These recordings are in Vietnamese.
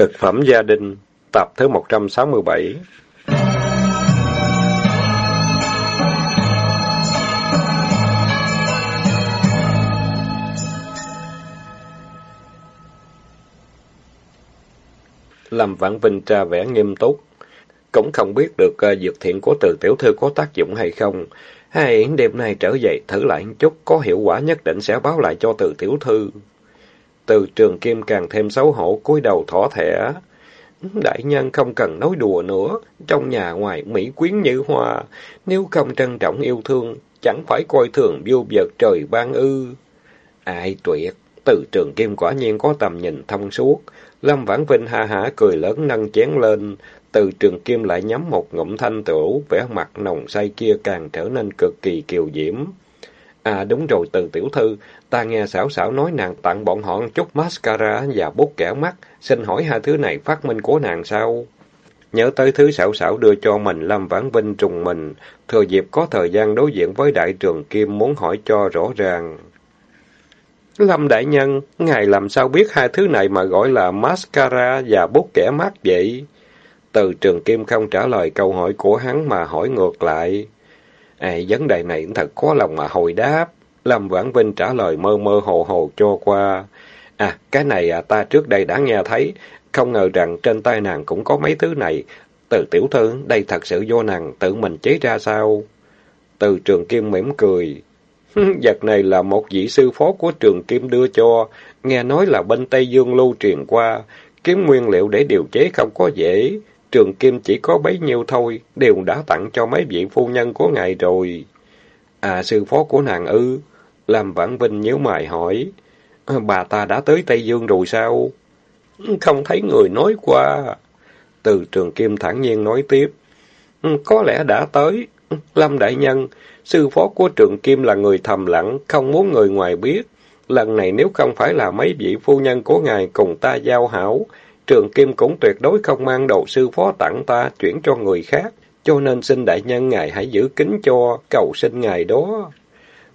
Cực phẩm gia đình, tập thứ 167 Lâm Vãn Vinh tra vẻ nghiêm túc. Cũng không biết được uh, dược thiện của từ tiểu thư có tác dụng hay không. Hay đêm nay trở dậy thử lại một chút, có hiệu quả nhất định sẽ báo lại cho từ tiểu thư. Từ trường kim càng thêm xấu hổ, cúi đầu thỏ thẻ. Đại nhân không cần nói đùa nữa, trong nhà ngoài mỹ quyến như hoa, nếu không trân trọng yêu thương, chẳng phải coi thường vô vật trời ban ư. Ai tuyệt, từ trường kim quả nhiên có tầm nhìn thông suốt. Lâm Vãn Vinh ha hả cười lớn nâng chén lên, từ trường kim lại nhắm một ngụm thanh tửu, vẻ mặt nồng say kia càng trở nên cực kỳ kiều diễm. À đúng rồi từ tiểu thư, ta nghe xảo xảo nói nàng tặng bọn họ chút mascara và bút kẻ mắt, xin hỏi hai thứ này phát minh của nàng sao? Nhớ tới thứ xảo xảo đưa cho mình Lâm Vãn Vinh trùng mình, thừa dịp có thời gian đối diện với đại trường Kim muốn hỏi cho rõ ràng. Lâm Đại Nhân, ngài làm sao biết hai thứ này mà gọi là mascara và bút kẻ mắt vậy? Từ trường Kim không trả lời câu hỏi của hắn mà hỏi ngược lại. À, vấn đề này thật khó lòng mà hồi đáp. Lâm Vãn Vinh trả lời mơ mơ hồ hồ cho qua. À, cái này à, ta trước đây đã nghe thấy, không ngờ rằng trên tay nàng cũng có mấy thứ này. Từ tiểu thư, đây thật sự do nàng tự mình chế ra sao? Từ trường Kim mỉm cười. Vật này là một vị sư phó của trường Kim đưa cho, nghe nói là bên Tây Dương lưu truyền qua, kiếm nguyên liệu để điều chế không có dễ. Trường Kim chỉ có bấy nhiêu thôi, đều đã tặng cho mấy vị phu nhân của ngài rồi. À, sư phó của nàng ư? Làm Vãn Vinh nhíu mày hỏi. Bà ta đã tới Tây Dương rồi sao? Không thấy người nói qua. Từ trường Kim thản nhiên nói tiếp. Có lẽ đã tới. Lâm Đại Nhân, sư phó của trường Kim là người thầm lặng, không muốn người ngoài biết. Lần này nếu không phải là mấy vị phu nhân của ngài cùng ta giao hảo, Trường Kim cũng tuyệt đối không mang đồ sư phó tặng ta chuyển cho người khác, cho nên xin đại nhân ngài hãy giữ kính cho, cầu xin ngài đó.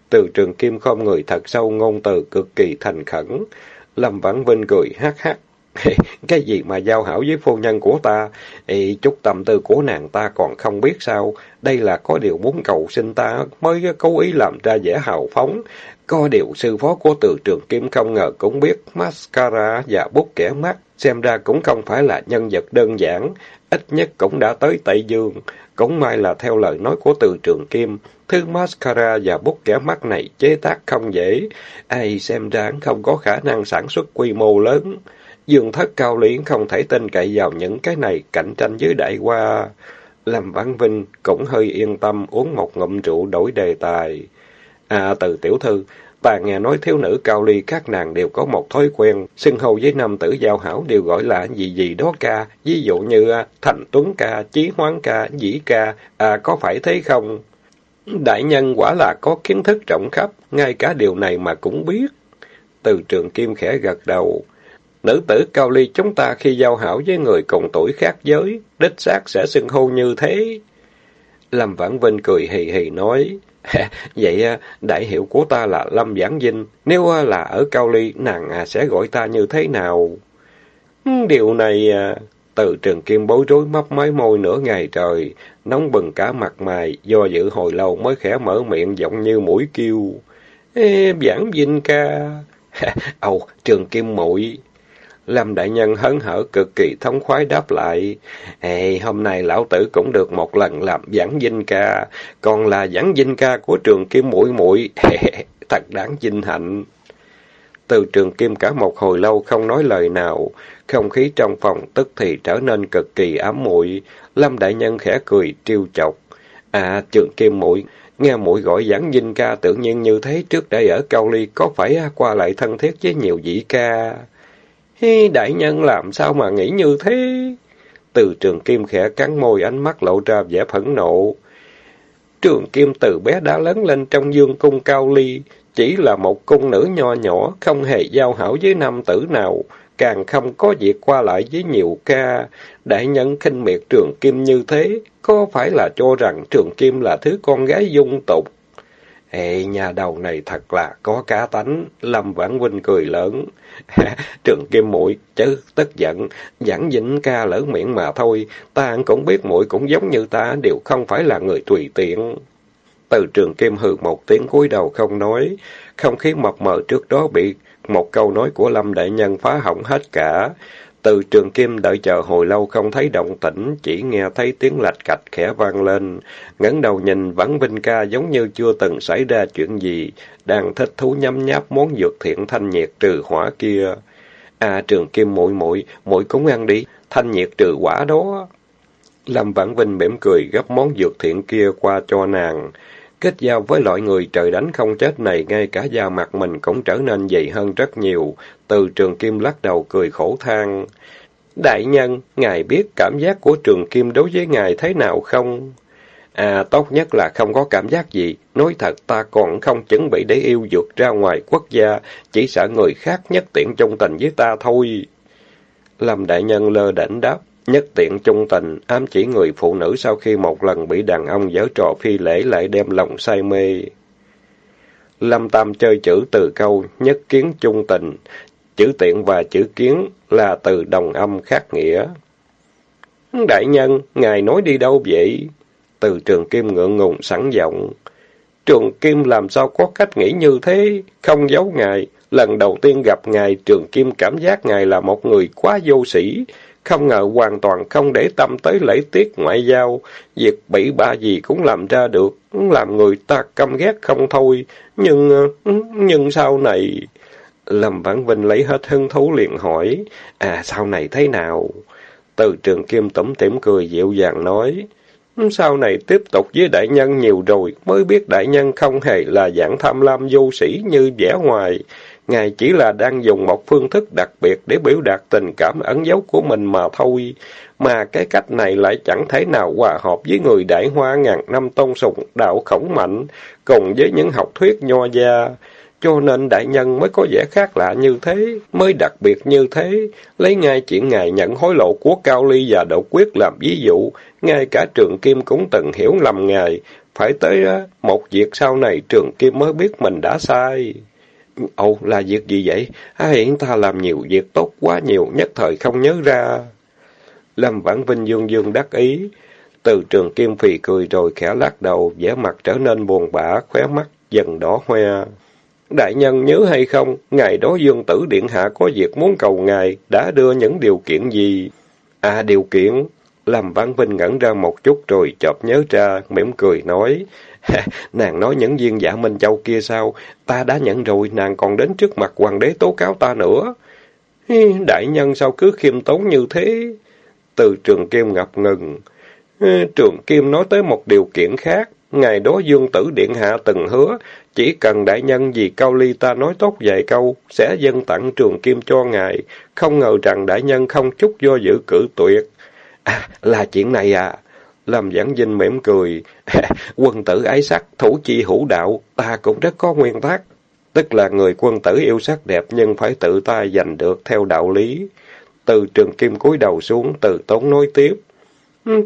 Từ trường Kim không người thật sâu ngôn từ cực kỳ thành khẩn. Lâm Vãn Vinh cười hát hát. Cái gì mà giao hảo với phu nhân của ta? Ê, chút tâm tư của nàng ta còn không biết sao. Đây là có điều muốn cầu xin ta mới cố ý làm ra vẻ hào phóng. Có điều sư phó của từ trường Kim không ngờ cũng biết mascara và bút kẻ mắt. Xem ra cũng không phải là nhân vật đơn giản. Ít nhất cũng đã tới Tây Dương. Cũng may là theo lời nói của từ trường Kim. Thứ mascara và bút kẻ mắt này chế tác không dễ. Ai xem ra không có khả năng sản xuất quy mô lớn. Dương thất cao liễn không thể tin cậy vào những cái này cạnh tranh với đại qua làm Văn Vinh cũng hơi yên tâm uống một ngụm rượu đổi đề tài. À, từ tiểu thư, ta nghe nói thiếu nữ cao ly các nàng đều có một thói quen, xưng hầu với nam tử giao hảo đều gọi là gì gì đó ca, ví dụ như à, thành tuấn ca, chí hoán ca, dĩ ca, à có phải thế không? Đại nhân quả là có kiến thức rộng khắp, ngay cả điều này mà cũng biết. Từ trường kim khẽ gật đầu. Nữ tử cao ly chúng ta khi giao hảo với người cùng tuổi khác giới, đích xác sẽ xưng hô như thế. Lâm Vãn Vinh cười hì hì nói, vậy à, đại hiệu của ta là Lâm Giảng Vinh, nếu à, là ở Cao Ly, nàng à, sẽ gọi ta như thế nào? Ừ, điều này, từ trường kim bối rối mấp máy môi nửa ngày trời, nóng bừng cả mặt mày, do dự hồi lâu mới khẽ mở miệng giọng như mũi kêu. Ê, giảng Vinh ca... Ồ, trường kim muội Lâm đại nhân hớn hở cực kỳ thống khoái đáp lại. Ê, hôm nay lão tử cũng được một lần làm giảng dinh ca, còn là giảng dinh ca của trường kim muội muội thật đáng vinh hạnh. Từ trường kim cả một hồi lâu không nói lời nào, không khí trong phòng tức thì trở nên cực kỳ ám muội. Lâm đại nhân khẽ cười trêu chọc. À, trường kim muội nghe muội gọi giảng dinh ca tự nhiên như thế trước đây ở Cao Ly có phải qua lại thân thiết với nhiều dĩ ca? Hi, đại nhân làm sao mà nghĩ như thế? Từ trường kim khẽ cắn môi ánh mắt lộ ra vẻ phẫn nộ. Trường kim từ bé đã lớn lên trong dương cung cao ly, chỉ là một cung nữ nho nhỏ, không hề giao hảo với nam tử nào, càng không có việc qua lại với nhiều ca. Đại nhân khinh miệt trường kim như thế, có phải là cho rằng trường kim là thứ con gái dung tục? Ê, nhà đầu này thật là có cá tánh, Lâm Vãn Vinh cười lớn. Trường Kim muội chứ tức giận, giảng dĩnh ca lỡ miệng mà thôi, ta cũng biết muội cũng giống như ta, đều không phải là người tùy tiện. Từ trường Kim hừ một tiếng cúi đầu không nói, không khí mập mờ trước đó bị một câu nói của Lâm Đại Nhân phá hỏng hết cả. Từ trường kim đợi chờ hồi lâu không thấy động tĩnh, chỉ nghe thấy tiếng lạch cạch khẽ vang lên. ngẩng đầu nhìn vẫn Vinh Ca giống như chưa từng xảy ra chuyện gì, đang thích thú nhấm nháp món dược thiện thanh nhiệt trừ hỏa kia. À trường kim muội muội muội cũng ăn đi, thanh nhiệt trừ quả đó. Lâm Vãn Vinh mỉm cười gấp món dược thiện kia qua cho nàng. Kết giao với loại người trời đánh không chết này, ngay cả da mặt mình cũng trở nên dày hơn rất nhiều. Từ trường kim lắc đầu cười khổ than. Đại nhân, ngài biết cảm giác của trường kim đối với ngài thế nào không? À, tốt nhất là không có cảm giác gì. Nói thật ta còn không chuẩn bị để yêu dược ra ngoài quốc gia, chỉ sợ người khác nhất tiện trong tình với ta thôi. Lâm đại nhân lơ đỉnh đáp. Nhất tiện trung tình, ám chỉ người phụ nữ sau khi một lần bị đàn ông giở trò phi lễ lại đem lòng say mê. Lâm Tam chơi chữ từ câu nhất kiến trung tình, chữ tiện và chữ kiến là từ đồng âm khác nghĩa. Đại nhân, ngài nói đi đâu vậy? Từ trường kim ngượng ngùng sẵn giọng. Trường kim làm sao có cách nghĩ như thế? Không giấu ngài. Lần đầu tiên gặp ngài, trường kim cảm giác ngài là một người quá vô sĩ. Không ngờ hoàn toàn không để tâm tới lễ tiết ngoại giao, việc bị ba gì cũng làm ra được, làm người ta căm ghét không thôi. Nhưng, nhưng sau này... Lâm Vãn Vinh lấy hết hứng thú liền hỏi, à sau này thế nào? Từ trường kim tủm tỉm cười dịu dàng nói, sau này tiếp tục với đại nhân nhiều rồi, mới biết đại nhân không hề là dạng tham lam vô sĩ như vẻ ngoài. Ngài chỉ là đang dùng một phương thức đặc biệt để biểu đạt tình cảm ẩn dấu của mình mà thôi. Mà cái cách này lại chẳng thể nào hòa hợp với người đại hoa ngàn năm tôn sùng đạo khổng mạnh, cùng với những học thuyết nho gia. Cho nên đại nhân mới có vẻ khác lạ như thế, mới đặc biệt như thế. Lấy ngay chuyện ngài nhận hối lộ của Cao Ly và Đậu Quyết làm ví dụ, ngay cả Trường Kim cũng từng hiểu lầm ngài. Phải tới một việc sau này Trường Kim mới biết mình đã sai. Ồ, là việc gì vậy? À, hiện ta làm nhiều việc tốt quá nhiều, nhất thời không nhớ ra. Lâm Vãn Vinh dương dương đắc ý. Từ trường kim phì cười rồi khẽ lắc đầu, vẻ mặt trở nên buồn bã, khóe mắt dần đỏ hoe. Đại nhân nhớ hay không, ngày đó Dương Tử Điện Hạ có việc muốn cầu ngài, đã đưa những điều kiện gì? À, điều kiện? Lâm Vãn Vinh ngẩn ra một chút rồi chợt nhớ ra, mỉm cười nói. nàng nói những viên giả Minh Châu kia sao? Ta đã nhận rồi, nàng còn đến trước mặt hoàng đế tố cáo ta nữa. Đại nhân sao cứ khiêm tốn như thế? Từ trường kim ngập ngừng. Trường kim nói tới một điều kiện khác. Ngày đó Dương Tử Điện Hạ từng hứa, chỉ cần đại nhân vì Cao Ly ta nói tốt vài câu, sẽ dâng tặng trường kim cho ngài. Không ngờ rằng đại nhân không chút do dự cử tuyệt. À, là chuyện này à? Lâm Giảng Vinh mỉm cười. quân tử ái sắc, thủ chi hữu đạo, ta cũng rất có nguyên tắc. Tức là người quân tử yêu sắc đẹp nhưng phải tự tay giành được theo đạo lý. Từ trường kim cúi đầu xuống, từ tốn nói tiếp.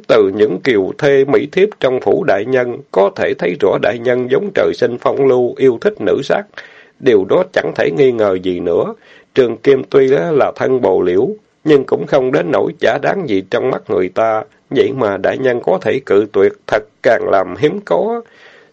Từ những kiều thê mỹ thiếp trong phủ đại nhân, có thể thấy rõ đại nhân giống trời sinh phong lưu, yêu thích nữ sắc. Điều đó chẳng thể nghi ngờ gì nữa. Trường Kim tuy là thân bồ liễu, nhưng cũng không đến nỗi chả đáng gì trong mắt người ta. Vậy mà đại nhân có thể cự tuyệt, thật càng làm hiếm có.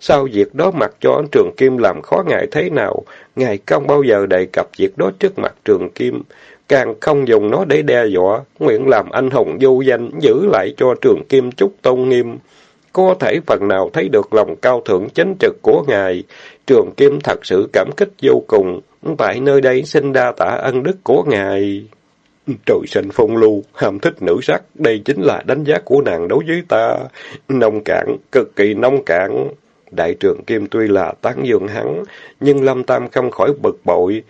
Sau việc đó mặc cho Trường Kim làm khó ngài thế nào, ngài không bao giờ đề cập việc đó trước mặt Trường Kim, càng không dùng nó để đe dọa, nguyện làm anh hùng vô danh, giữ lại cho Trường Kim chút tôn nghiêm. Có thể phần nào thấy được lòng cao thượng chính trực của ngài, Trường Kim thật sự cảm kích vô cùng, tại nơi đây xin đa tạ ân đức của ngài. Trời sinh phong lưu, ham thích nữ sắc, đây chính là đánh giá của nàng đối với ta. Nông cạn, cực kỳ nông cạn. Đại trường Kim tuy là tán dương hắn, nhưng Lâm Tam không khỏi bực bội.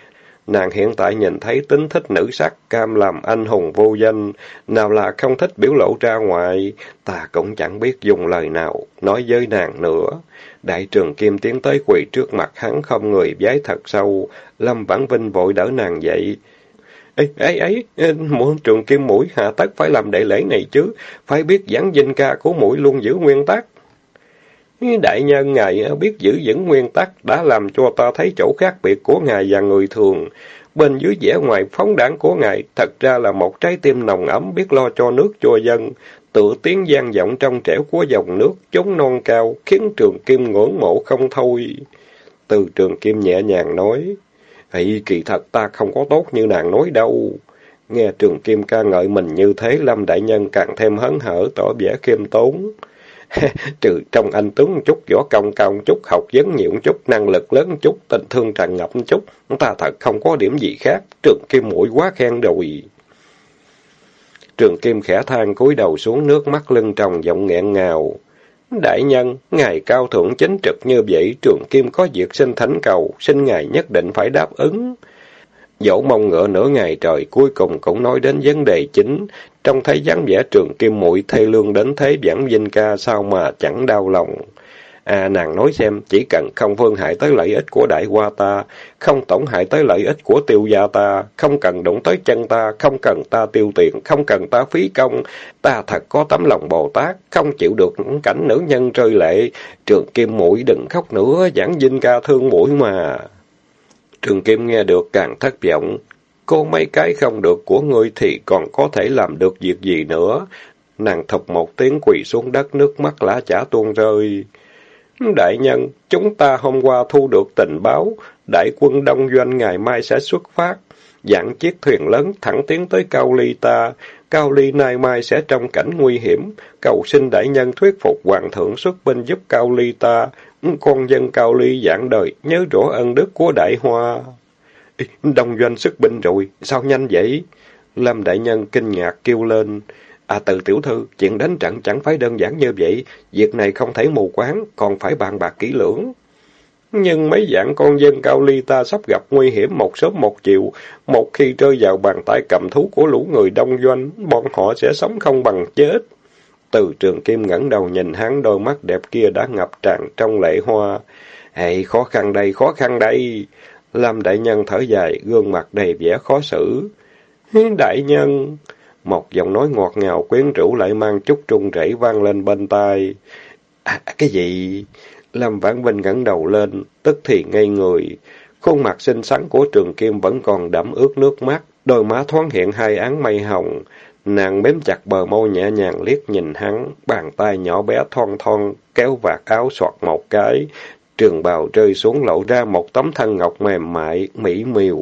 Nàng hiện tại nhìn thấy tính thích nữ sắc, cam làm anh hùng vô danh, nào là không thích biểu lộ ra ngoài, ta cũng chẳng biết dùng lời nào, nói với nàng nữa. Đại trường Kim tiến tới quỳ trước mặt hắn không người giái thật sâu, Lâm Vãn Vinh vội đỡ nàng dậy. Ê, ấy, ấy, muốn trường kim mũi hạ tất phải làm đại lễ này chứ, phải biết giảng dinh ca của mũi luôn giữ nguyên tắc. Đại nhân ngài biết giữ vững nguyên tắc đã làm cho ta thấy chỗ khác biệt của ngài và người thường. Bên dưới vẻ ngoài phóng đảng của ngài thật ra là một trái tim nồng ấm biết lo cho nước cho dân. Tự tiếng gian vọng trong trẻo của dòng nước chống non cao khiến trường kim ngưỡng mộ không thôi. Từ trường kim nhẹ nhàng nói, Ây, kỳ thật ta không có tốt như nàng nói đâu. Nghe trường kim ca ngợi mình như thế, Lâm Đại Nhân càng thêm hấn hở, tỏ vẻ khiêm tốn. Trừ trong anh tướng chút, võ công cao chút, học vấn nhiều chút, năng lực lớn chút, tình thương tràn ngập chút, ta thật không có điểm gì khác, trường kim mũi quá khen rồi. Trường kim khẽ than cúi đầu xuống nước mắt lưng tròng giọng nghẹn ngào. Đại nhân, ngài cao thượng chính trực như vậy, trường kim có việc xin thánh cầu, xin ngài nhất định phải đáp ứng. Dẫu mong ngựa nửa ngày trời, cuối cùng cũng nói đến vấn đề chính. Trong thấy dáng vẻ trường kim muội thay lương đến thế giảng vinh ca sao mà chẳng đau lòng. À nàng nói xem, chỉ cần không phương hại tới lợi ích của đại hoa ta, không tổn hại tới lợi ích của tiêu gia ta, không cần đụng tới chân ta, không cần ta tiêu tiền, không cần ta phí công, ta thật có tấm lòng Bồ Tát, không chịu được cảnh nữ nhân rơi lệ. Trường Kim mũi đừng khóc nữa, giảng dinh ca thương mũi mà. Trường Kim nghe được càng thất vọng. Cô mấy cái không được của ngươi thì còn có thể làm được việc gì nữa. Nàng thọc một tiếng quỳ xuống đất nước mắt lá chả tuôn rơi. Đại nhân, chúng ta hôm qua thu được tình báo, đại quân đông doanh ngày mai sẽ xuất phát. Dặn chiếc thuyền lớn thẳng tiến tới Cao Ly ta. Cao Ly nay mai sẽ trong cảnh nguy hiểm. Cầu xin đại nhân thuyết phục hoàng thượng xuất binh giúp Cao Ly ta. Ừ, con dân Cao Ly dạng đời, nhớ rõ ân đức của đại hoa. Đông doanh xuất binh rồi, sao nhanh vậy? Lâm đại nhân kinh ngạc kêu lên. À từ tiểu thư, chuyện đánh trận chẳng phải đơn giản như vậy, việc này không thể mù quáng, còn phải bàn bạc kỹ lưỡng. Nhưng mấy dạng con dân cao ly ta sắp gặp nguy hiểm một sớm một chiều, một khi rơi vào bàn tay cầm thú của lũ người đông doanh, bọn họ sẽ sống không bằng chết. Từ trường kim ngẩng đầu nhìn hắn đôi mắt đẹp kia đã ngập tràn trong lệ hoa. Hệ khó khăn đây, khó khăn đây. Lâm đại nhân thở dài, gương mặt đầy vẻ khó xử. Đại nhân... Một giọng nói ngọt ngào quyến rũ lại mang chút trung rẩy vang lên bên tai. À, cái gì? Lâm Vãn Vinh ngẩng đầu lên, tức thì ngây người. Khuôn mặt xinh xắn của Trường Kim vẫn còn đẫm ướt nước mắt, đôi má thoáng hiện hai áng mây hồng. Nàng mếm chặt bờ môi nhẹ nhàng liếc nhìn hắn, bàn tay nhỏ bé thon thon, kéo vạt áo soạt một cái. Trường bào rơi xuống lộ ra một tấm thân ngọc mềm mại, mỹ miều.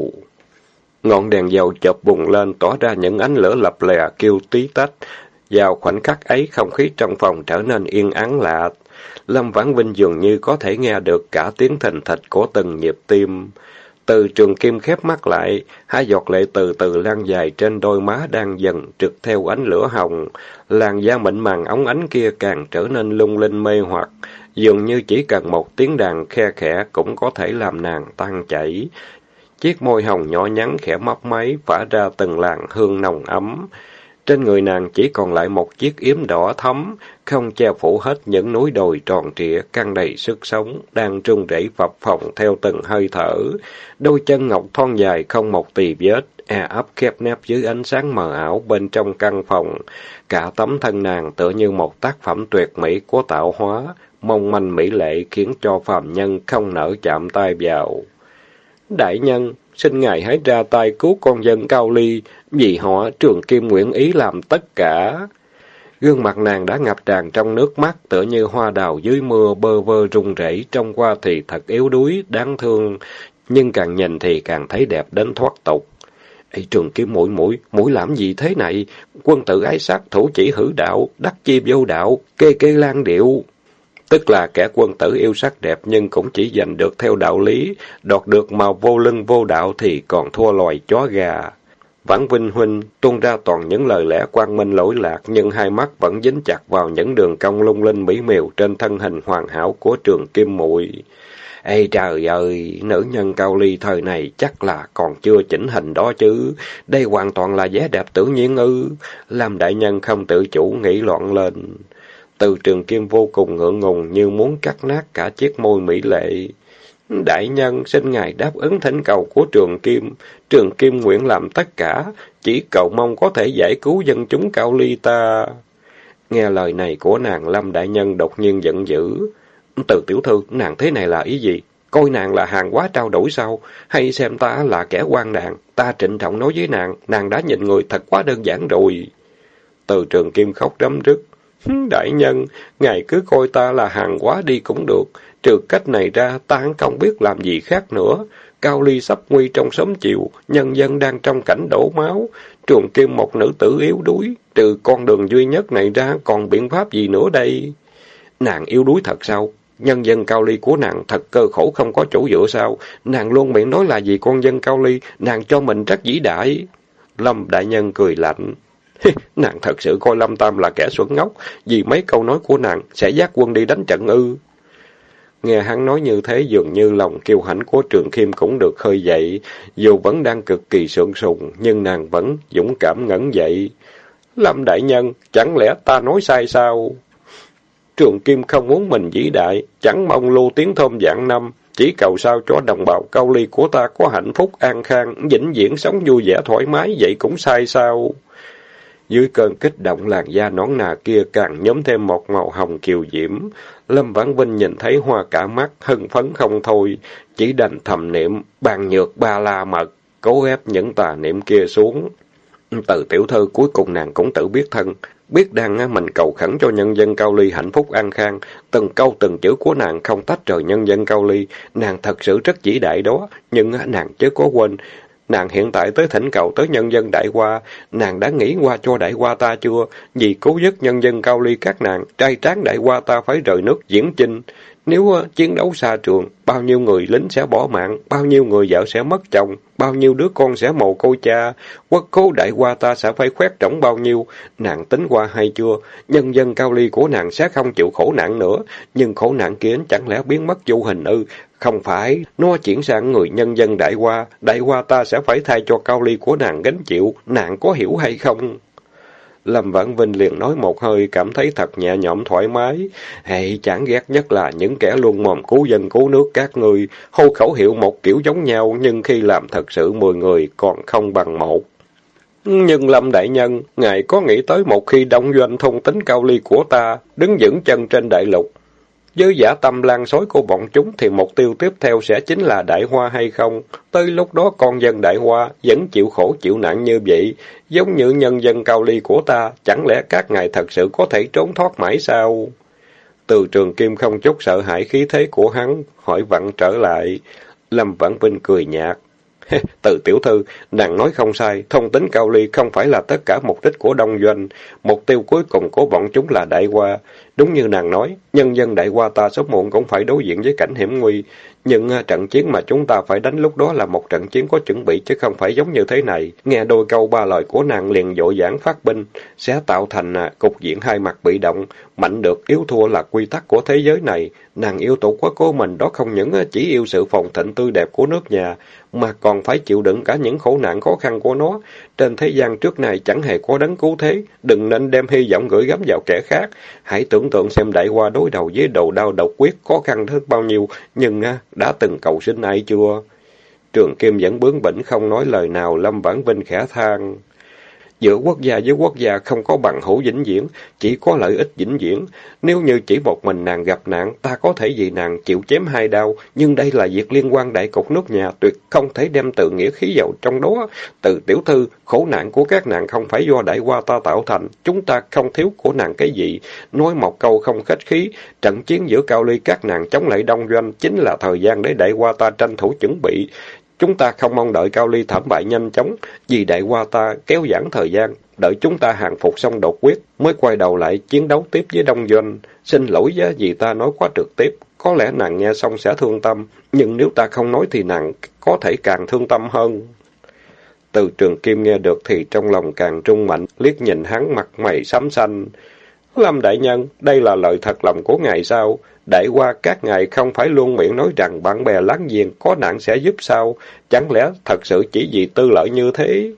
Ngọn đèn dầu chợt bùng lên, tỏa ra những ánh lửa lập lè, kêu tí tách. Vào khoảnh khắc ấy, không khí trong phòng trở nên yên ắng lạ. Lâm Vãn Vinh dường như có thể nghe được cả tiếng thình thịch của từng nhịp tim. Từ trường kim khép mắt lại, hai giọt lệ từ từ lan dài trên đôi má đang dần trực theo ánh lửa hồng. Làn da mịn màng ống ánh kia càng trở nên lung linh mê hoặc, dường như chỉ cần một tiếng đàn khe khẽ cũng có thể làm nàng tan chảy. Chiếc môi hồng nhỏ nhắn khẽ mấp máy, phả ra từng làn hương nồng ấm. Trên người nàng chỉ còn lại một chiếc yếm đỏ thấm, không che phủ hết những núi đồi tròn trịa, căng đầy sức sống, đang trung rẩy phập phồng theo từng hơi thở. Đôi chân ngọc thon dài không một tì vết, e ấp khép nép dưới ánh sáng mờ ảo bên trong căn phòng. Cả tấm thân nàng tựa như một tác phẩm tuyệt mỹ của tạo hóa, mong manh mỹ lệ khiến cho phàm nhân không nỡ chạm tay vào. Đại nhân, xin ngài hãy ra tay cứu con dân Cao Ly, vì họ trường kim nguyện ý làm tất cả. Gương mặt nàng đã ngập tràn trong nước mắt, tựa như hoa đào dưới mưa bơ vơ rung rẩy, trong qua thì thật yếu đuối, đáng thương, nhưng càng nhìn thì càng thấy đẹp đến thoát tục. Ê, trường kim mũi mũi, mũi làm gì thế này? Quân tử ái sắc, thủ chỉ hữu đạo, đắc chi vô đạo, kê kê lan điệu. Tức là kẻ quân tử yêu sắc đẹp nhưng cũng chỉ giành được theo đạo lý, đoạt được màu vô lưng vô đạo thì còn thua loài chó gà. Vãn Vinh Huynh tuôn ra toàn những lời lẽ quang minh lỗi lạc, nhưng hai mắt vẫn dính chặt vào những đường cong lung linh mỹ miều trên thân hình hoàn hảo của trường kim muội. Ê trời ơi, nữ nhân cao ly thời này chắc là còn chưa chỉnh hình đó chứ. Đây hoàn toàn là vẻ đẹp tự nhiên ư. Làm đại nhân không tự chủ nghĩ loạn lên. Từ trường kim vô cùng ngượng ngùng như muốn cắt nát cả chiếc môi mỹ lệ. Đại nhân xin ngài đáp ứng thỉnh cầu của trường kim. Trường kim nguyện làm tất cả, chỉ cầu mong có thể giải cứu dân chúng cao ly ta. Nghe lời này của nàng Lâm Đại Nhân đột nhiên giận dữ. Từ tiểu thư, nàng thế này là ý gì? Coi nàng là hàng quá trao đổi sao? Hay xem ta là kẻ quan nạn? Ta trịnh trọng nói với nàng, nàng đã nhìn người thật quá đơn giản rồi. Từ trường kim khóc rấm rứt. Đại nhân, ngài cứ coi ta là hàng quá đi cũng được. Trừ cách này ra, ta không biết làm gì khác nữa. Cao ly sắp nguy trong sớm chiều, nhân dân đang trong cảnh đổ máu. Trường kim một nữ tử yếu đuối, trừ con đường duy nhất này ra, còn biện pháp gì nữa đây? Nàng yếu đuối thật sao? Nhân dân cao ly của nàng thật cơ khổ không có chỗ dựa sao? Nàng luôn miệng nói là vì con dân cao ly, nàng cho mình rất vĩ đại. Lâm đại nhân cười lạnh nàng thật sự coi Lâm Tam là kẻ xuẩn ngốc, vì mấy câu nói của nàng sẽ dắt quân đi đánh trận ư. Nghe hắn nói như thế dường như lòng kiêu hãnh của Trường kim cũng được khơi dậy, dù vẫn đang cực kỳ sượng sùng, nhưng nàng vẫn dũng cảm ngẩn dậy. Lâm đại nhân, chẳng lẽ ta nói sai sao? Trường Kim không muốn mình vĩ đại, chẳng mong lưu tiếng thơm dạng năm, chỉ cầu sao cho đồng bào cao ly của ta có hạnh phúc an khang, vĩnh viễn sống vui vẻ thoải mái, vậy cũng sai sao? Dưới cơn kích động làn da nón nà kia càng nhóm thêm một màu hồng kiều diễm. Lâm Vãn Vinh nhìn thấy hoa cả mắt, hưng phấn không thôi, chỉ đành thầm niệm, bàn nhược ba la mật, cố ép những tà niệm kia xuống. Từ tiểu thư cuối cùng nàng cũng tự biết thân, biết đang mình cầu khẩn cho nhân dân Cao Ly hạnh phúc an khang, từng câu từng chữ của nàng không tách rời nhân dân Cao Ly, nàng thật sự rất vĩ đại đó, nhưng nàng chớ có quên, Nàng hiện tại tới thỉnh cầu tới nhân dân đại qua, nàng đã nghĩ qua cho đại qua ta chưa? Vì cứu giúp nhân dân cao ly các nàng, trai tráng đại qua ta phải rời nước diễn chinh. Nếu ờ, chiến đấu xa trường, bao nhiêu người lính sẽ bỏ mạng, bao nhiêu người vợ sẽ mất chồng, bao nhiêu đứa con sẽ mồ côi cha, quốc cố đại qua ta sẽ phải khoét trống bao nhiêu. Nàng tính qua hay chưa? Nhân dân cao ly của nàng sẽ không chịu khổ nạn nữa, nhưng khổ nạn kia chẳng lẽ biến mất vô hình ư? Không phải, nó chuyển sang người nhân dân đại qua, đại qua ta sẽ phải thay cho cao ly của nàng gánh chịu, nàng có hiểu hay không? Lâm Vãn Vinh liền nói một hơi, cảm thấy thật nhẹ nhõm thoải mái. Hệ chẳng ghét nhất là những kẻ luôn mồm cứu dân cứu nước các người, hô khẩu hiệu một kiểu giống nhau, nhưng khi làm thật sự mười người còn không bằng một. Nhưng Lâm Đại Nhân, Ngài có nghĩ tới một khi đông doanh thông tính cao ly của ta, đứng vững chân trên đại lục, với giả tâm lan xối của bọn chúng thì mục tiêu tiếp theo sẽ chính là đại hoa hay không? Tới lúc đó con dân đại hoa vẫn chịu khổ chịu nạn như vậy, giống như nhân dân cao ly của ta, chẳng lẽ các ngài thật sự có thể trốn thoát mãi sao? Từ trường kim không chút sợ hãi khí thế của hắn, hỏi vặn trở lại. Lâm Vãn Vinh cười nhạt. Từ tiểu thư, nàng nói không sai, thông tính cao ly không phải là tất cả mục đích của đông doanh. Mục tiêu cuối cùng của bọn chúng là đại qua Đúng như nàng nói, nhân dân đại qua ta sớm muộn cũng phải đối diện với cảnh hiểm nguy. Nhưng à, trận chiến mà chúng ta phải đánh lúc đó là một trận chiến có chuẩn bị chứ không phải giống như thế này. Nghe đôi câu ba lời của nàng liền dội dãn phát binh, sẽ tạo thành à, cục diện hai mặt bị động. Mạnh được yếu thua là quy tắc của thế giới này. Nàng yêu tổ quốc của mình đó không những à, chỉ yêu sự phòng thịnh tươi đẹp của nước nhà, mà còn phải chịu đựng cả những khổ nạn khó khăn của nó. Trên thế gian trước này chẳng hề có đấng cứu thế, đừng nên đem hy vọng gửi gắm vào kẻ khác. Hãy tưởng tượng xem đại qua đối đầu với đầu đau độc quyết khó khăn hơn bao nhiêu, nhưng à, đã từng cầu xin ai chưa? Trường Kim vẫn bướng bỉnh không nói lời nào, Lâm Vãn Vinh khẽ than. Giữa quốc gia với quốc gia không có bằng hữu vĩnh viễn, chỉ có lợi ích vĩnh viễn. Nếu như chỉ một mình nàng gặp nạn, ta có thể vì nàng chịu chém hai đau, nhưng đây là việc liên quan đại cục nước nhà, tuyệt không thể đem tự nghĩa khí dầu trong đó. Từ tiểu thư, khổ nạn của các nàng không phải do đại qua ta tạo thành, chúng ta không thiếu của nàng cái gì. Nói một câu không khách khí, trận chiến giữa cao ly các nàng chống lại đông doanh chính là thời gian để đại qua ta tranh thủ chuẩn bị. Chúng ta không mong đợi Cao Ly thảm bại nhanh chóng, vì đại qua ta kéo giãn thời gian, đợi chúng ta hàng phục xong đột quyết, mới quay đầu lại chiến đấu tiếp với Đông Doanh. Xin lỗi giá vì ta nói quá trực tiếp, có lẽ nàng nghe xong sẽ thương tâm, nhưng nếu ta không nói thì nàng có thể càng thương tâm hơn. Từ trường kim nghe được thì trong lòng càng trung mạnh, liếc nhìn hắn mặt mày xám xanh. Lâm đại nhân, đây là lời thật lòng của ngài sao? Đại qua các ngài không phải luôn miệng nói rằng bạn bè láng giềng có nạn sẽ giúp sao? Chẳng lẽ thật sự chỉ vì tư lợi như thế?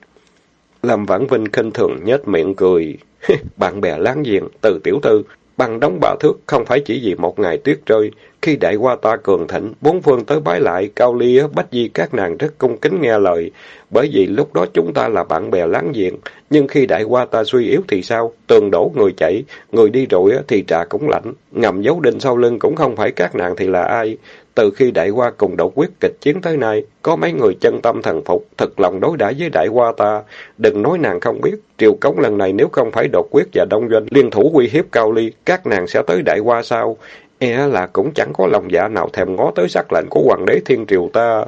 Lâm Vãn Vinh khinh thường nhếch miệng cười. bạn bè láng giềng, từ tiểu thư, bằng đóng bạ thước không phải chỉ vì một ngày tuyết rơi. Khi đại qua ta cường thịnh, bốn phương tới bái lại, Cao Ly, Bách Di các nàng rất cung kính nghe lời, bởi vì lúc đó chúng ta là bạn bè láng giềng. Nhưng khi đại qua ta suy yếu thì sao? Tường đổ người chạy, người đi rồi thì trà cũng lạnh, ngầm dấu đinh sau lưng cũng không phải các nàng thì là ai. Từ khi đại qua cùng đột quyết kịch chiến tới nay, có mấy người chân tâm thần phục, thật lòng đối đãi với đại qua ta. Đừng nói nàng không biết, triều cống lần này nếu không phải đột quyết và đông doanh liên thủ uy hiếp cao ly, các nàng sẽ tới đại qua sao? E là cũng chẳng có lòng dạ nào thèm ngó tới sắc lệnh của hoàng đế thiên triều ta.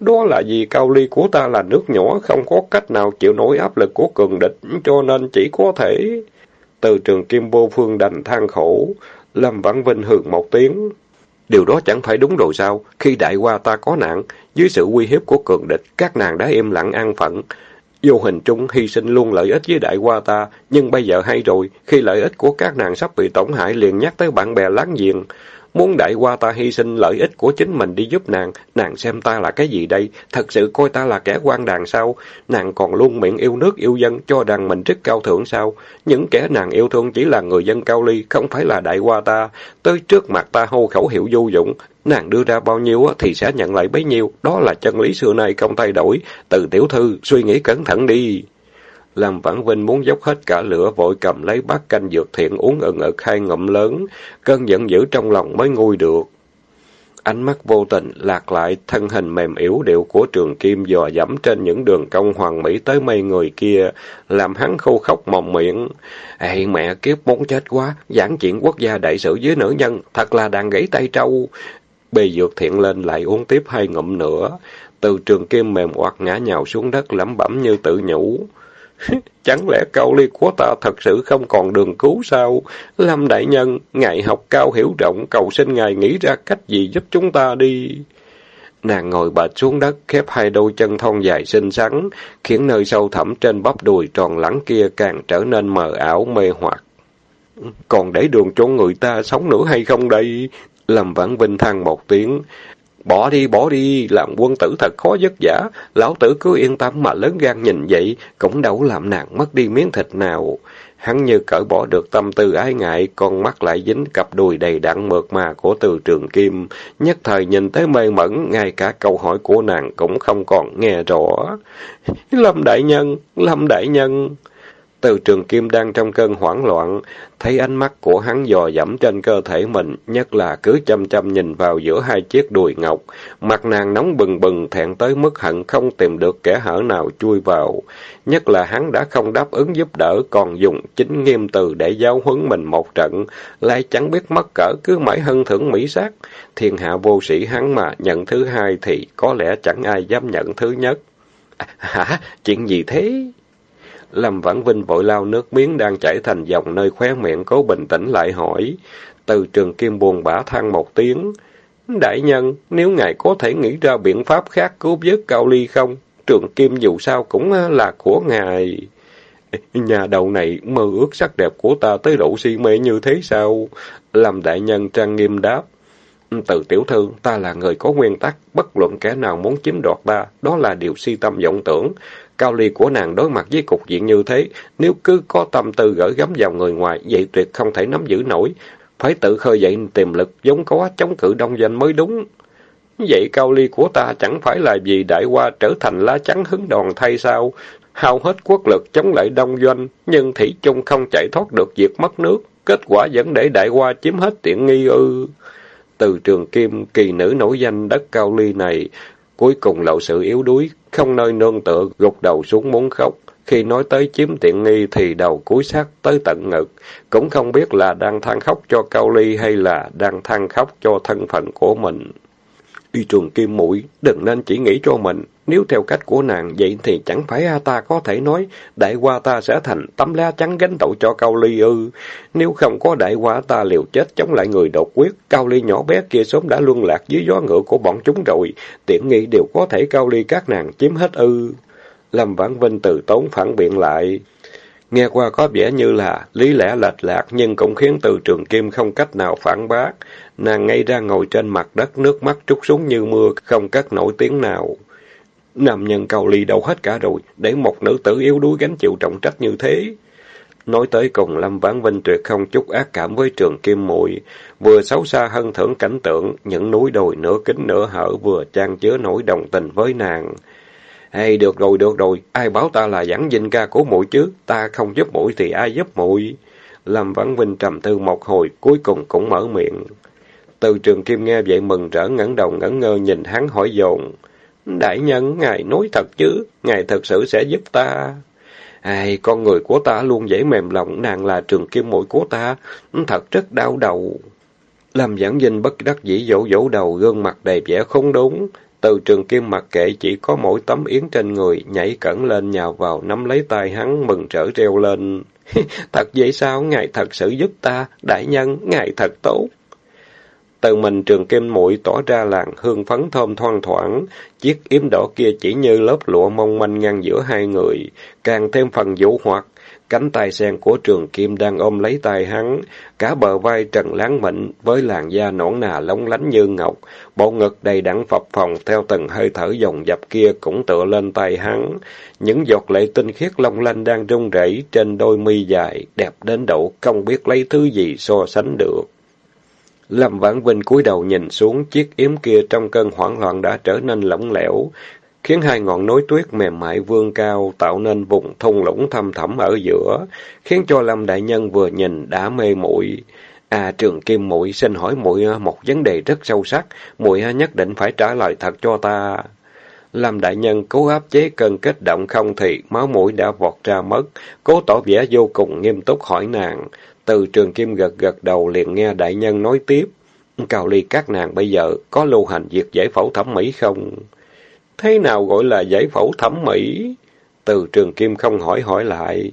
Đó là vì cao ly của ta là nước nhỏ, không có cách nào chịu nổi áp lực của cường địch, cho nên chỉ có thể... Từ trường Kim Bô Phương đành than khổ, Lâm Vãn Vinh hưởng một tiếng. Điều đó chẳng phải đúng rồi sao? Khi đại qua ta có nạn, dưới sự uy hiếp của cường địch, các nàng đã im lặng an phận. Vô hình trung hy sinh luôn lợi ích với đại qua ta, nhưng bây giờ hay rồi, khi lợi ích của các nàng sắp bị tổn hại liền nhắc tới bạn bè láng giềng. Muốn đại qua ta hy sinh lợi ích của chính mình đi giúp nàng, nàng xem ta là cái gì đây? Thật sự coi ta là kẻ quan đàn sao? Nàng còn luôn miệng yêu nước yêu dân, cho rằng mình rất cao thượng sao? Những kẻ nàng yêu thương chỉ là người dân cao ly, không phải là đại qua ta. Tới trước mặt ta hô khẩu hiệu vô dụng, nàng đưa ra bao nhiêu thì sẽ nhận lại bấy nhiêu. Đó là chân lý xưa nay không thay đổi. Từ tiểu thư, suy nghĩ cẩn thận đi. Lâm Vãn Vinh muốn dốc hết cả lửa vội cầm lấy bát canh dược thiện uống ừng ực hai ngụm lớn, cơn giận dữ trong lòng mới nguôi được. Ánh mắt vô tình lạc lại thân hình mềm yếu điệu của trường kim dò dẫm trên những đường cong hoàng mỹ tới mây người kia, làm hắn khô khóc mồm miệng. Ê mẹ kiếp muốn chết quá, giảng chuyện quốc gia đại sự với nữ nhân, thật là đàn gãy tay trâu. Bề dược thiện lên lại uống tiếp hai ngụm nữa. Từ trường kim mềm oặt ngã nhào xuống đất lẩm bẩm như tự nhủ. Chẳng lẽ cao ly của ta thật sự không còn đường cứu sao? Lâm Đại Nhân, ngài học cao hiểu rộng, cầu xin ngài nghĩ ra cách gì giúp chúng ta đi. Nàng ngồi bệt xuống đất, khép hai đôi chân thon dài xinh xắn, khiến nơi sâu thẳm trên bắp đùi tròn lắng kia càng trở nên mờ ảo mê hoặc. Còn để đường cho người ta sống nữa hay không đây? Lâm Vãn Vinh than một tiếng. Bỏ đi, bỏ đi, làm quân tử thật khó vất vả. Lão tử cứ yên tâm mà lớn gan nhìn vậy, cũng đâu làm nàng mất đi miếng thịt nào. Hắn như cởi bỏ được tâm tư ái ngại, con mắt lại dính cặp đùi đầy đặn mượt mà của từ trường kim. Nhất thời nhìn tới mê mẩn, ngay cả câu hỏi của nàng cũng không còn nghe rõ. Lâm đại nhân, Lâm đại nhân... Từ trường kim đang trong cơn hoảng loạn, thấy ánh mắt của hắn dò dẫm trên cơ thể mình, nhất là cứ chăm chăm nhìn vào giữa hai chiếc đùi ngọc. Mặt nàng nóng bừng bừng, thẹn tới mức hận không tìm được kẻ hở nào chui vào. Nhất là hắn đã không đáp ứng giúp đỡ, còn dùng chính nghiêm từ để giáo huấn mình một trận, lại chẳng biết mất cỡ cứ mãi hân thưởng mỹ sát. Thiên hạ vô sĩ hắn mà nhận thứ hai thì có lẽ chẳng ai dám nhận thứ nhất. À, hả? Chuyện gì thế? Lâm Vãn Vinh vội lao nước miếng đang chảy thành dòng nơi khóe miệng cố bình tĩnh lại hỏi. Từ trường kim buồn bã than một tiếng. Đại nhân, nếu ngài có thể nghĩ ra biện pháp khác cứu vớt Cao Ly không? Trường kim dù sao cũng à, là của ngài. Nhà đầu này mơ ước sắc đẹp của ta tới độ si mê như thế sao? Lâm đại nhân trang nghiêm đáp. Từ tiểu thư, ta là người có nguyên tắc, bất luận kẻ nào muốn chiếm đoạt ta, đó là điều si tâm vọng tưởng. Cao ly của nàng đối mặt với cục diện như thế, nếu cứ có tâm tư gửi gắm vào người ngoài, vậy tuyệt không thể nắm giữ nổi. Phải tự khơi dậy tiềm lực giống có chống cự đông danh mới đúng. Vậy cao ly của ta chẳng phải là vì đại qua trở thành lá chắn hứng đòn thay sao? Hao hết quốc lực chống lại đông doanh, nhưng thủy chung không chạy thoát được việc mất nước. Kết quả vẫn để đại qua chiếm hết tiện nghi ư. Từ trường kim, kỳ nữ nổi danh đất cao ly này, cuối cùng lộ sự yếu đuối, không nơi nương tựa, gục đầu xuống muốn khóc. Khi nói tới chiếm tiện nghi thì đầu cúi sát tới tận ngực, cũng không biết là đang than khóc cho Cao Ly hay là đang than khóc cho thân phận của mình. Y trường kim mũi, đừng nên chỉ nghĩ cho mình, nếu theo cách của nàng vậy thì chẳng phải ta có thể nói đại qua ta sẽ thành tấm lá trắng gánh tội cho Cao Ly ư. Nếu không có đại qua ta liều chết chống lại người đột quyết, Cao Ly nhỏ bé kia sớm đã luân lạc dưới gió ngựa của bọn chúng rồi, tiện nghi đều có thể Cao Ly các nàng chiếm hết ư. Lâm Vãn Vinh từ tốn phản biện lại. Nghe qua có vẻ như là lý lẽ lệch lạc nhưng cũng khiến từ trường kim không cách nào phản bác. Nàng ngay ra ngồi trên mặt đất nước mắt trút xuống như mưa, không cất nổi tiếng nào. Nam nhân cầu ly đâu hết cả rồi, để một nữ tử yếu đuối gánh chịu trọng trách như thế. Nói tới cùng Lâm Vãn Vinh tuyệt không chút ác cảm với trường kim muội vừa xấu xa hân thưởng cảnh tượng, những núi đồi nửa kính nửa hở vừa trang chứa nỗi đồng tình với nàng. Hay được rồi, được rồi, ai báo ta là giảng dinh ca của muội chứ, ta không giúp muội thì ai giúp muội? Lâm Vãn Vinh trầm tư một hồi, cuối cùng cũng mở miệng. Từ trường kim nghe vậy mừng rỡ ngẩng đầu ngẩn ngơ nhìn hắn hỏi dồn. Đại nhân, ngài nói thật chứ, ngài thật sự sẽ giúp ta. Ai, con người của ta luôn dễ mềm lòng, nàng là trường kim mũi của ta, thật rất đau đầu. Làm giảng dinh bất đắc dĩ dỗ dỗ đầu, gương mặt đầy vẻ không đúng. Từ trường kim mặc kệ chỉ có mỗi tấm yến trên người, nhảy cẩn lên nhào vào, nắm lấy tay hắn, mừng trở reo lên. thật vậy sao, ngài thật sự giúp ta, đại nhân, ngài thật tốt. Từ mình trường kim muội tỏ ra làng hương phấn thơm thoang thoảng, chiếc yếm đỏ kia chỉ như lớp lụa mong manh ngăn giữa hai người, càng thêm phần vũ hoạt. Cánh tay sen của trường kim đang ôm lấy tay hắn, cả bờ vai trần láng mịn với làn da nõn nà lóng lánh như ngọc, bộ ngực đầy đặn phập phồng theo từng hơi thở dòng dập kia cũng tựa lên tay hắn. Những giọt lệ tinh khiết long lanh đang rung rẩy trên đôi mi dài, đẹp đến độ không biết lấy thứ gì so sánh được. Lâm Vãn Vinh cúi đầu nhìn xuống, chiếc yếm kia trong cơn hoảng loạn đã trở nên lỏng lẻo, khiến hai ngọn núi tuyết mềm mại vươn cao, tạo nên vùng thung lũng thâm thẳm ở giữa, khiến cho Lâm Đại Nhân vừa nhìn đã mê muội. À, Trường Kim muội xin hỏi muội một vấn đề rất sâu sắc, muội nhất định phải trả lời thật cho ta. Lâm Đại Nhân cố áp chế cơn kích động không thì máu mũi đã vọt ra mất, cố tỏ vẻ vô cùng nghiêm túc hỏi nàng. Từ trường kim gật gật đầu liền nghe đại nhân nói tiếp. Cao ly các nàng bây giờ có lưu hành việc giải phẫu thẩm mỹ không? Thế nào gọi là giải phẫu thẩm mỹ? Từ trường kim không hỏi hỏi lại.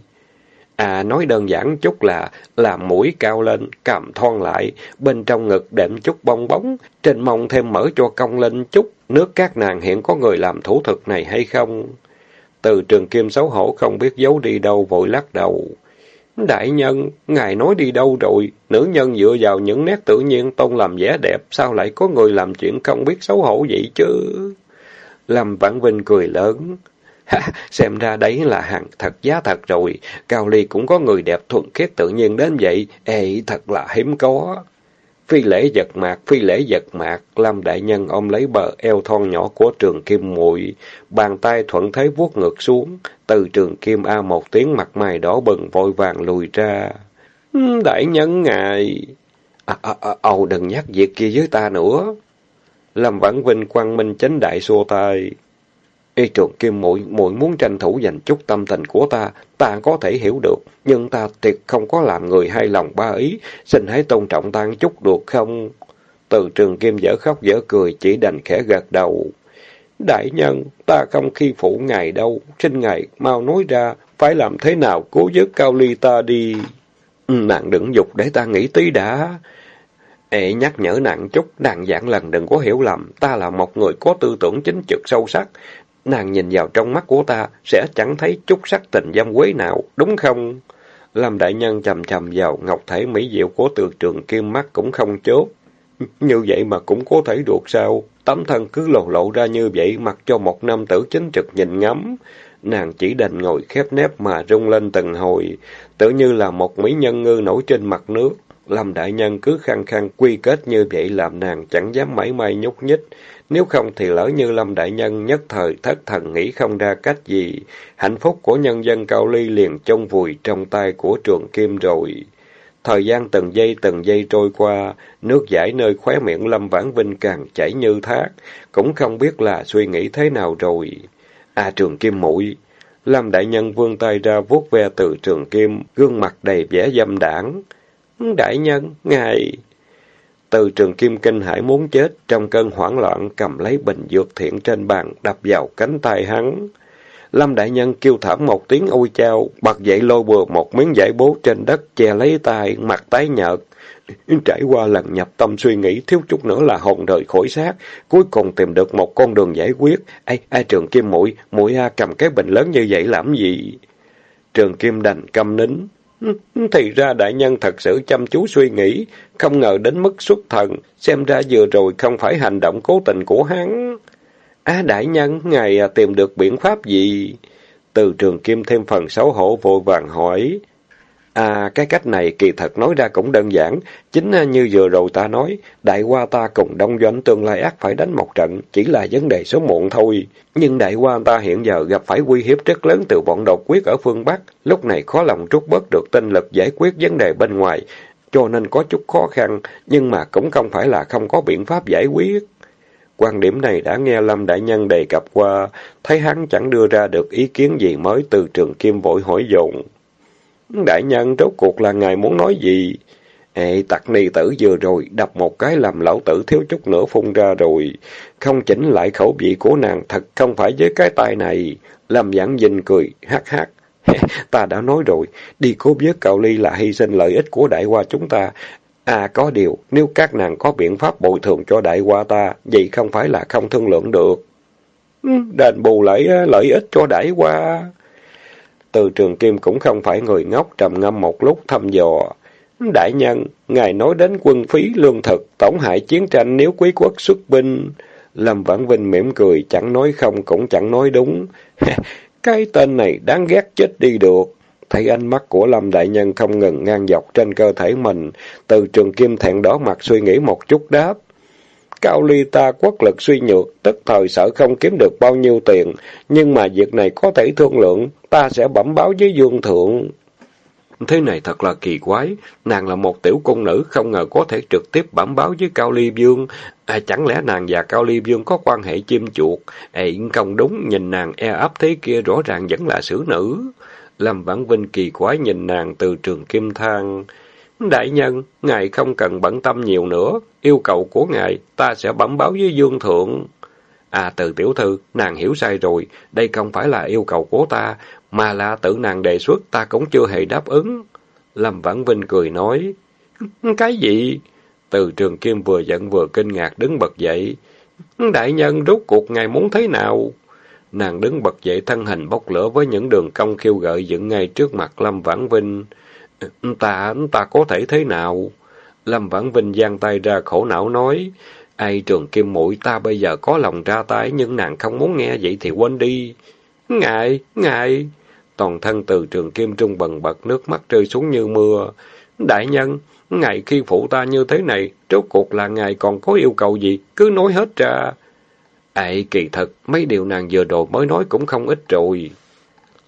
À, nói đơn giản chút là làm mũi cao lên, cằm thon lại, bên trong ngực đệm chút bong bóng, trên mông thêm mở cho cong lên chút. Nước các nàng hiện có người làm thủ thuật này hay không? Từ trường kim xấu hổ không biết giấu đi đâu vội lắc đầu. Đại nhân, ngài nói đi đâu rồi? Nữ nhân dựa vào những nét tự nhiên tôn làm vẻ đẹp, sao lại có người làm chuyện không biết xấu hổ vậy chứ? Lâm Vãn Vinh cười lớn. Ha, xem ra đấy là hàng thật giá thật rồi. Cao Ly cũng có người đẹp thuần khiết tự nhiên đến vậy. Ê, thật là hiếm có. Phi lễ giật mạc, phi lễ giật mạc, Lam Đại Nhân ôm lấy bờ eo thon nhỏ của trường kim muội bàn tay thuận thế vuốt ngược xuống, từ trường kim A một tiếng mặt mày đỏ bừng vội vàng lùi ra. Ừ, đại Nhân ngài... À, à, à, ầu đừng nhắc việc kia với ta nữa. Lâm Vãn Vinh quang minh chánh đại xua tay. Y trường kim muội muội muốn tranh thủ dành chút tâm tình của ta, ta có thể hiểu được, nhưng ta tuyệt không có làm người hai lòng ba ý, xin hãy tôn trọng ta chút được không? Từ trường kim dở khóc dở cười, chỉ đành khẽ gật đầu. Đại nhân, ta không khi phụ ngài đâu, xin ngài mau nói ra, phải làm thế nào cố giúp cao ly ta đi. Ừ, nàng đừng dục để ta nghĩ tí đã. Ê, nhắc nhở nàng chút, nàng dạng lần đừng có hiểu lầm, ta là một người có tư tưởng chính trực sâu sắc, Nàng nhìn vào trong mắt của ta, sẽ chẳng thấy chút sắc tình dâm quế nào, đúng không? Lâm đại nhân chầm chầm vào ngọc thể mỹ diệu của tượng trường kim mắt cũng không chốt. Như vậy mà cũng có thể được sao? Tấm thân cứ lộ lộ ra như vậy, mặc cho một nam tử chính trực nhìn ngắm. Nàng chỉ đành ngồi khép nép mà rung lên từng hồi, tự như là một mỹ nhân ngư nổi trên mặt nước. Lâm đại nhân cứ khăng khăng quy kết như vậy làm nàng chẳng dám mảy may nhúc nhích. Nếu không thì lỡ như Lâm Đại Nhân nhất thời thất thần nghĩ không ra cách gì, hạnh phúc của nhân dân Cao Ly liền trong vùi trong tay của trường kim rồi. Thời gian từng giây từng giây trôi qua, nước giải nơi khóe miệng Lâm Vãn Vinh càng chảy như thác, cũng không biết là suy nghĩ thế nào rồi. À trường kim mũi Lâm Đại Nhân vươn tay ra vuốt ve từ trường kim, gương mặt đầy vẻ dâm đảng. Đại Nhân, ngài... Từ trường kim kinh hải muốn chết, trong cơn hoảng loạn cầm lấy bình dược thiện trên bàn, đập vào cánh tay hắn. Lâm đại nhân kêu thảm một tiếng ôi chao, bật dậy lôi bừa một miếng giải bố trên đất, che lấy tay, mặt tái nhợt. Trải qua lần nhập tâm suy nghĩ, thiếu chút nữa là hồn rời khỏi xác, cuối cùng tìm được một con đường giải quyết. Ai, ai trường kim mũi, mũi A cầm cái bình lớn như vậy làm gì? Trường kim đành câm nín, thì ra đại nhân thật sự chăm chú suy nghĩ, không ngờ đến mức xuất thần, xem ra vừa rồi không phải hành động cố tình của hắn. Á đại nhân, ngài tìm được biện pháp gì? Từ trường kim thêm phần xấu hổ vội vàng hỏi. À, cái cách này kỳ thật nói ra cũng đơn giản. Chính à, như vừa rồi ta nói, đại qua ta cùng đông doanh tương lai ác phải đánh một trận, chỉ là vấn đề số muộn thôi. Nhưng đại qua ta hiện giờ gặp phải uy hiếp rất lớn từ bọn độc quyết ở phương Bắc, lúc này khó lòng trút bớt được tinh lực giải quyết vấn đề bên ngoài, cho nên có chút khó khăn, nhưng mà cũng không phải là không có biện pháp giải quyết. Quan điểm này đã nghe Lâm Đại Nhân đề cập qua, thấy hắn chẳng đưa ra được ý kiến gì mới từ trường kim vội hỏi dồn. Đại nhân rốt cuộc là ngài muốn nói gì? Ê, tặc ni tử vừa rồi, đập một cái làm lão tử thiếu chút nữa phun ra rồi. Không chỉnh lại khẩu vị của nàng, thật không phải với cái tay này. Lâm giảng dinh cười, hát hát. ta đã nói rồi, đi cố với cậu ly là hy sinh lợi ích của đại hoa chúng ta. À có điều, nếu các nàng có biện pháp bồi thường cho đại hoa ta, vậy không phải là không thương lượng được. Ừ, đền bù lại ờ, lợi ích cho đại hoa. Từ trường kim cũng không phải người ngốc trầm ngâm một lúc thăm dò. Đại nhân, ngài nói đến quân phí lương thực, tổng hại chiến tranh nếu quý quốc xuất binh. Lâm Vãn Vinh mỉm cười, chẳng nói không cũng chẳng nói đúng. Cái tên này đáng ghét chết đi được. Thấy ánh mắt của Lâm Đại Nhân không ngừng ngang dọc trên cơ thể mình, từ trường kim thẹn đỏ mặt suy nghĩ một chút đáp. Cao ly ta quốc lực suy nhược, tức thời sợ không kiếm được bao nhiêu tiền, nhưng mà việc này có thể thương lượng, ta sẽ bẩm báo với dương thượng. Thế này thật là kỳ quái, nàng là một tiểu cung nữ, không ngờ có thể trực tiếp bẩm báo với Cao Ly Dương. À, chẳng lẽ nàng và Cao Ly Dương có quan hệ chim chuột? Ê, không đúng, nhìn nàng e ấp thế kia rõ ràng vẫn là xử nữ. Lâm Vãn Vinh kỳ quái nhìn nàng từ trường kim thang. Đại nhân, ngài không cần bận tâm nhiều nữa, yêu cầu của ngài ta sẽ bẩm báo với Dương Thượng. À từ tiểu thư, nàng hiểu sai rồi, đây không phải là yêu cầu của ta, mà là tự nàng đề xuất ta cũng chưa hề đáp ứng. Lâm Vãn Vinh cười nói, cái gì? Từ trường kim vừa giận vừa kinh ngạc đứng bật dậy. Đại nhân rốt cuộc ngài muốn thế nào? Nàng đứng bật dậy thân hình bốc lửa với những đường cong khiêu gợi dựng ngay trước mặt Lâm Vãn Vinh. Ta, ta có thể thế nào? Lâm Vãn Vinh giang tay ra khổ não nói. Ai trường kim mũi ta bây giờ có lòng ra tay nhưng nàng không muốn nghe vậy thì quên đi. Ngại, ngại. Toàn thân từ trường kim trung bần bật nước mắt rơi xuống như mưa. Đại nhân, ngài khi phụ ta như thế này, rốt cuộc là ngài còn có yêu cầu gì, cứ nói hết ra. Ê, kỳ thật, mấy điều nàng vừa rồi mới nói cũng không ít rồi.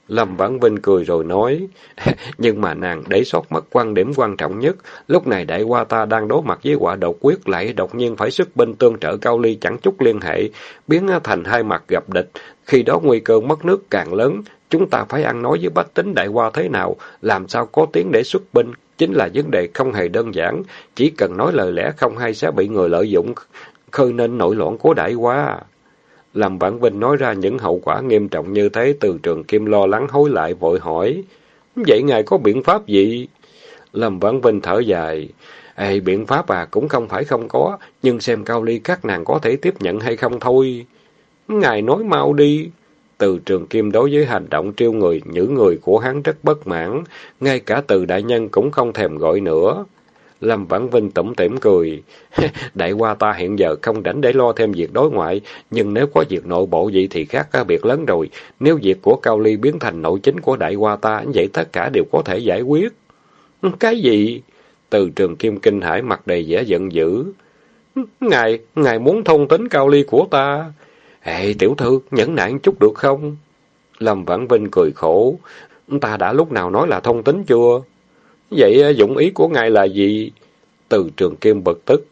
Lâm Vãn Vinh cười rồi nói, nhưng mà nàng để sót mất quan điểm quan trọng nhất, lúc này đại qua ta đang đối mặt với quả độc quyết lại đột nhiên phải xuất binh tương trợ Cao Ly chẳng chút liên hệ, biến thành hai mặt gặp địch, khi đó nguy cơ mất nước càng lớn, chúng ta phải ăn nói với bách tính đại qua thế nào, làm sao có tiếng để xuất binh, chính là vấn đề không hề đơn giản, chỉ cần nói lời lẽ không hay sẽ bị người lợi dụng, khơi nên nội loạn của đại qua. Làm Vãn Vinh nói ra những hậu quả nghiêm trọng như thế, từ trường Kim lo lắng hối lại vội hỏi. Vậy ngài có biện pháp gì? Lâm Vãn Vinh thở dài. Ê, biện pháp à, cũng không phải không có, nhưng xem cao ly các nàng có thể tiếp nhận hay không thôi. Ngài nói mau đi. Từ trường Kim đối với hành động triêu người, những người của hắn rất bất mãn, ngay cả từ đại nhân cũng không thèm gọi nữa. Lâm Vãn Vinh tủm tỉm cười. Đại qua ta hiện giờ không rảnh để lo thêm việc đối ngoại, nhưng nếu có việc nội bộ vậy thì khác cá biệt lớn rồi. Nếu việc của Cao Ly biến thành nội chính của đại qua ta, vậy tất cả đều có thể giải quyết. Ừ, cái gì? Từ trường Kim Kinh Hải mặt đầy vẻ giận dữ. Ngài, ngài muốn thông tính Cao Ly của ta. Ê, tiểu thư, nhẫn nại chút được không? Lâm Vãn Vinh cười khổ. Ta đã lúc nào nói là thông tính chưa? Vậy à, dụng ý của ngài là gì? Từ trường kim bực tức.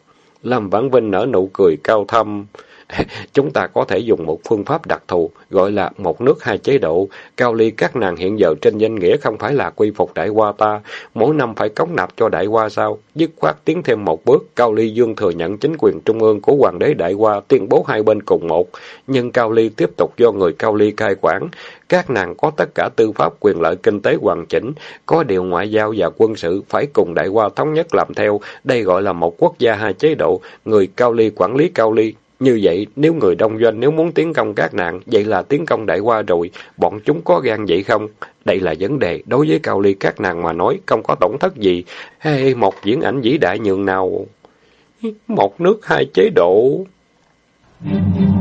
Lâm Vãn Vinh nở nụ cười cao thâm. Chúng ta có thể dùng một phương pháp đặc thù, gọi là một nước hai chế độ. Cao ly các nàng hiện giờ trên danh nghĩa không phải là quy phục đại hoa ta, mỗi năm phải cống nạp cho đại hoa sao? Dứt khoát tiến thêm một bước, Cao ly dương thừa nhận chính quyền trung ương của hoàng đế đại hoa, tuyên bố hai bên cùng một. Nhưng Cao ly tiếp tục do người Cao ly cai quản. Các nàng có tất cả tư pháp quyền lợi kinh tế hoàn chỉnh, có điều ngoại giao và quân sự phải cùng đại hoa thống nhất làm theo. Đây gọi là một quốc gia hai chế độ, người Cao ly quản lý Cao ly, như vậy, nếu người đông doanh nếu muốn tiến công các nạn, vậy là tiến công đại qua rồi, bọn chúng có gan vậy không? Đây là vấn đề, đối với cao ly các nàng mà nói, không có tổn thất gì. Hay một diễn ảnh vĩ đại nhường nào? Một nước hai chế độ. Mm-hmm.